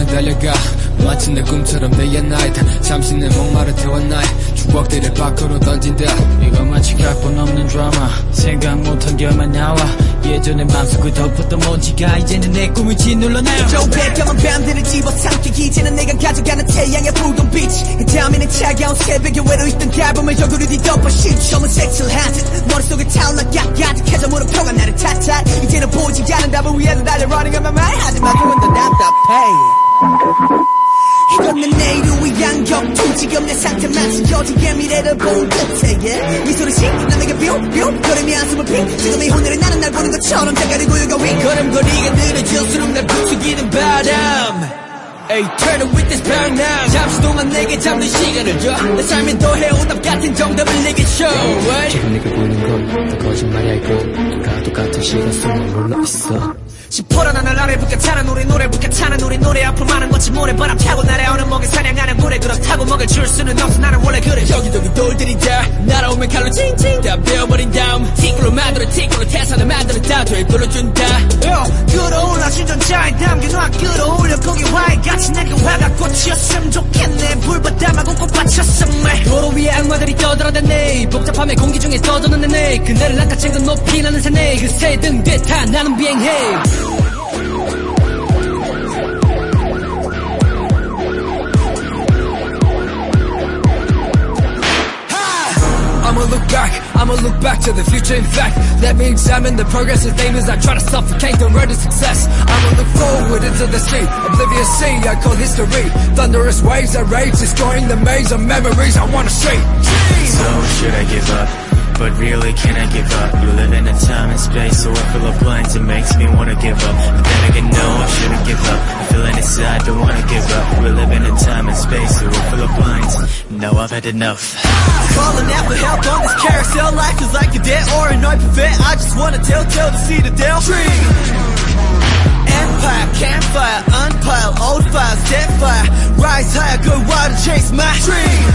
시간은 달려가. 마치 내 꿈처럼 day and night. 잠시 내 목마를 태워 나의 추억들을 밖으로 던진다. 이거 마치 각본 없는 드라마. 생각 못한 결만 나와. 예전에 맘속을 덮었던 먼지가 이제는 내 꿈을 짓눌러내 저 배경은 밤들을 집어삼키 이제는 내가 가져가는 태양의 붉은 빛. 그 다음에는 차가운 새벽에 외로 있던 가범을 얼굴을 뒤덮어 시청은 색칠한 듯 머릿속에 타올라 가득해져 물음표가 나를 탓할. 이제는 보지 않은 답을 위해서 달려 running on my mind 하지만 그건 더 답답해 내 내일을 위한 격투. 지금 내 상태만 지겨지게 미래를 본 끝에 yeah. 미소를 씩 남에게 뿅뿅. 걸음이 한숨을 핑 지금 이 오늘은 나는 날 보는 것처럼 유가 위 걸음걸이가 느려질수록 날 부추기는 바람. It with this power now. 잠시 동안 내게 잠든 시간을 줘내 삶엔 더해 오답 같은 정답을 내게 show? 지금 내게 보이는 건 시간 속에 몰려 있어 시퍼런 하늘 아래 불같차는 우리 노래 불같차는 우리 노래. 앞으로 많은 것이 모래바람 타고 날아오는 먹이 사냥하는 물에 그렇다고 먹을 줄 수는 없어. 나는 원래 그래. 여기저기 돌들이 다. 날아오면 칼로 칭칭 다 베어버린 다음. 티끌로 만들어 티끌로 태산을 만들어 다 되돌려준다. 요 끌어올라 신전자에 담겨놔. 끌어올려 거기 화에 같이 내게 화가 꽂혔으면 좋겠네. 불바다마 떠들어대네 복잡함의 공기 중에 떠도는 내내. 그네를 낚아챈 건 높이 나는 새네 그새 등 뒤에 타 나는 비행해. I'ma look back, I'ma look back to the future in fact Let me examine the progress of as I try to suffocate the road to success I'ma look forward into the sea, oblivious sea I call history Thunderous waves that rage, destroying the maze of memories I wanna see So should I give up? But really, can I give up? You live in a time and space so I fill up blanks. It makes me wanna give up. But then again, no, I shouldn't give up. I'm feeling inside, don't wanna give up. We live in a time and space No, I've had enough. Calling out for help on this carousel. Life is like a dead or an open vet. I just wanna tell, tell to see the Dell Tree Empire, campfire, unpile, old fire, set fire. Rise higher, go wild and chase my dream